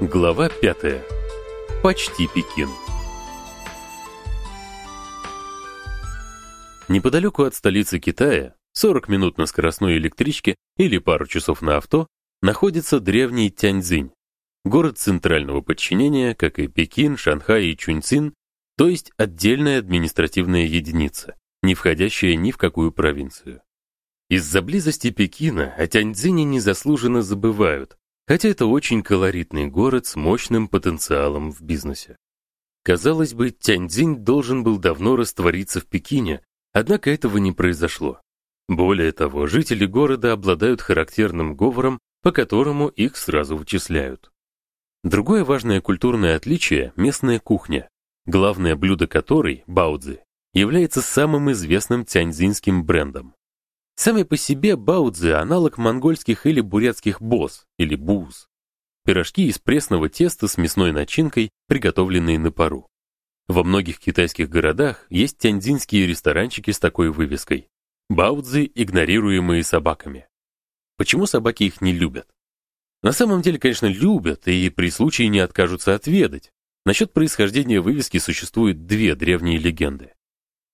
Глава 5. Почти Пекин. Неподалеку от столицы Китая, 40 минут на скоростной электричке или пару часов на авто, находится древний Тяньцзинь, город центрального подчинения, как и Пекин, Шанхай и Чунцин, то есть отдельная административная единица, не входящая ни в какую провинцию. Из-за близости Пекина о Тяньцзине незаслуженно забывают, хотя это очень колоритный город с мощным потенциалом в бизнесе. Казалось бы, Тяньцзинь должен был давно раствориться в Пекине, однако этого не произошло. Более того, жители города обладают характерным говором, по которому их сразу вычисляют. Другое важное культурное отличие местная кухня, главное блюдо которой баудзи является самым известным тяньцзинским брендом. Сами по себе баудзи аналог монгольских или бурятских бос или буз. Пирожки из пресного теста с мясной начинкой, приготовленные на пару. Во многих китайских городах есть тяньцзинские ресторанчики с такой вывеской: баудзи, игнорируемые собаками. Почему собаки их не любят? На самом деле, конечно, любят и при случае не откажутся отведать. Насчет происхождения вывески существуют две древние легенды.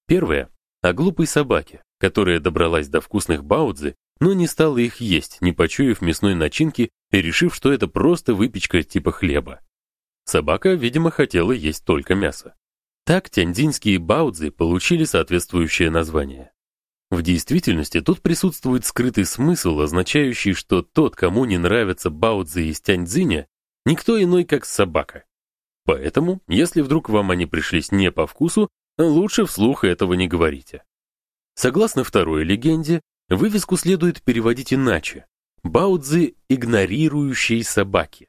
Первая о глупой собаке, которая добралась до вкусных баудзи, но не стала их есть, не почуяв мясной начинки и решив, что это просто выпечка типа хлеба. Собака, видимо, хотела есть только мясо. Так тяньцзинские баудзи получили соответствующее название. В действительности тут присутствует скрытый смысл, означающий, что тот, кому не нравятся баудзи из Тяньцзиня, никто иной, как собака. Поэтому, если вдруг вам они пришлись не по вкусу, лучше вслух этого не говорите. Согласно второй легенде, вывеску следует переводить иначе: Баудзи игнорирующие собаки.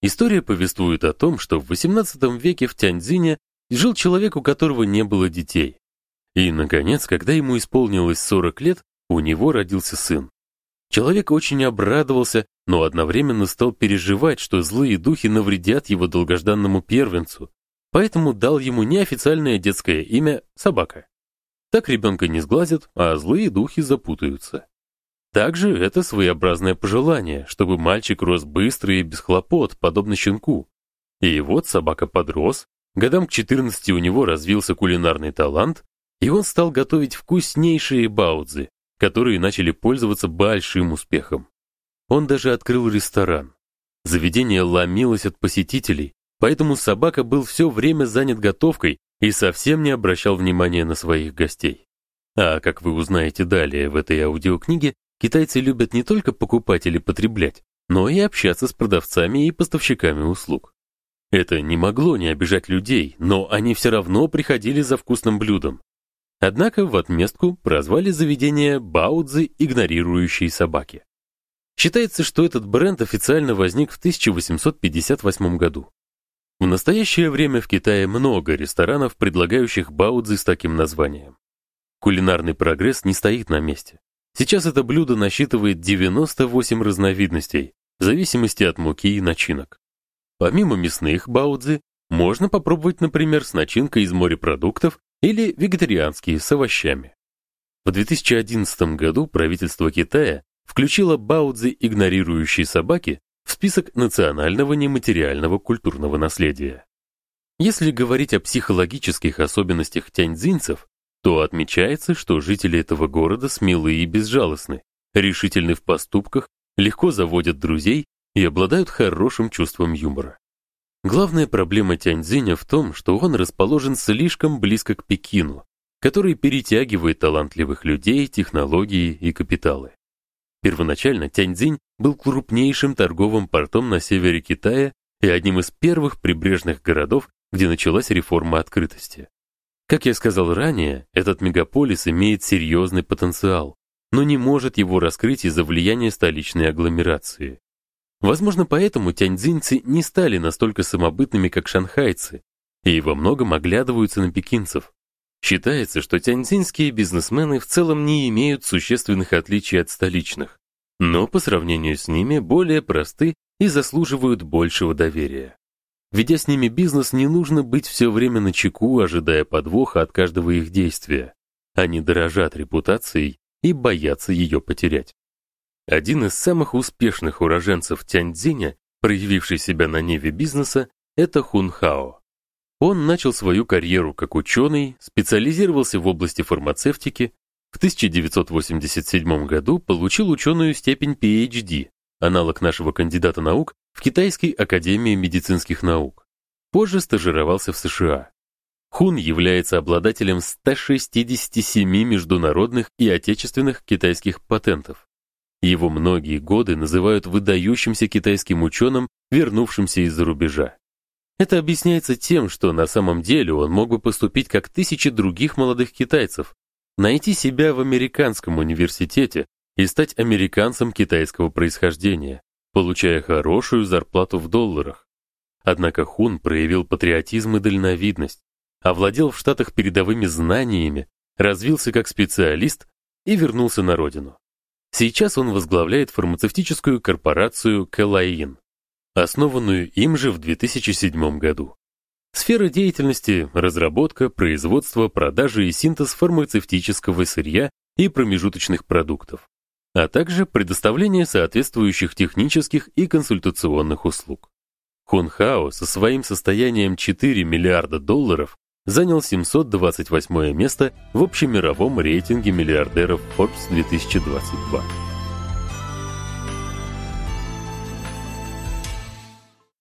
История повествует о том, что в XVIII веке в Тяньцзине жил человек, у которого не было детей. И наконец, когда ему исполнилось 40 лет, у него родился сын. Человек очень обрадовался, но одновременно стал переживать, что злые духи навредят его долгожданному первенцу, поэтому дал ему неофициальное детское имя Собака. Так ребенка не сглазят, а злые духи запутаются. Также это своеобразное пожелание, чтобы мальчик рос быстро и без хлопот, подобно щенку. И вот собака подрос, годам к 14 у него развился кулинарный талант, и он стал готовить вкуснейшие баудзи, которые начали пользоваться большим успехом. Он даже открыл ресторан. Заведение ломилось от посетителей, поэтому собака был все время занят готовкой и совсем не обращал внимания на своих гостей. А как вы узнаете далее в этой аудиокниге, китайцы любят не только покупать или потреблять, но и общаться с продавцами и поставщиками услуг. Это не могло не обижать людей, но они все равно приходили за вкусным блюдом. Однако в отместку прозвали заведение Баудзи игнорирующие собаки. Считается, что этот бренд официально возник в 1858 году. В настоящее время в Китае много ресторанов, предлагающих баудзи с таким названием. Кулинарный прогресс не стоит на месте. Сейчас это блюдо насчитывает 98 разновидностей, в зависимости от муки и начинок. Помимо мясных баудзи, можно попробовать, например, с начинкой из морепродуктов или вегетарианские с овощами. В 2011 году правительство Китая включило баудзи игнорирующие собаки список национального нематериального культурного наследия. Если говорить о психологических особенностях тяньцзинцев, то отмечается, что жители этого города смелые и безжалостны, решительны в поступках, легко заводят друзей и обладают хорошим чувством юмора. Главная проблема Тяньцзиня в том, что он расположен слишком близко к Пекину, который перетягивает талантливых людей, технологии и капиталы. Первоначально Тяньцзинь был крупнейшим торговым портом на севере Китая и одним из первых прибрежных городов, где началась реформа открытости. Как я сказал ранее, этот мегаполис имеет серьезный потенциал, но не может его раскрыть из-за влияния столичной агломерации. Возможно, поэтому тяньцзинцы не стали настолько самобытными, как шанхайцы, и во многом оглядываются на пекинцев. Считается, что тяньцзинские бизнесмены в целом не имеют существенных отличий от столичных, но по сравнению с ними более просты и заслуживают большего доверия. Ведя с ними бизнес, не нужно быть все время на чеку, ожидая подвоха от каждого их действия. Они дорожат репутацией и боятся ее потерять. Один из самых успешных уроженцев Тяньцзиня проявивший себя на небе бизнеса, это Хун Хао. Он начал свою карьеру как ученый, специализировался в области фармацевтики, в 1987 году получил ученую степень PhD, аналог нашего кандидата наук в Китайской академии медицинских наук. Позже стажировался в США. Хун является обладателем 167 международных и отечественных китайских патентов. Его многие годы называют выдающимся китайским ученым, вернувшимся из-за рубежа. Это объясняется тем, что на самом деле он мог бы поступить как тысячи других молодых китайцев, найти себя в американском университете и стать американцем китайского происхождения, получая хорошую зарплату в долларах. Однако Хун проявил патриотизм и дальновидность, овладел в Штатах передовыми знаниями, развился как специалист и вернулся на родину. Сейчас он возглавляет фармацевтическую корпорацию Кэлайин, основанную им же в 2007 году. Сфера деятельности разработка, производство, продажа и синтез фармацевтического сырья и промежуточных продуктов, а также предоставление соответствующих технических и консультационных услуг. Хунхао со своим состоянием 4 миллиарда долларов занял 728 место в общемировом рейтинге миллиардеров Forbes 2022.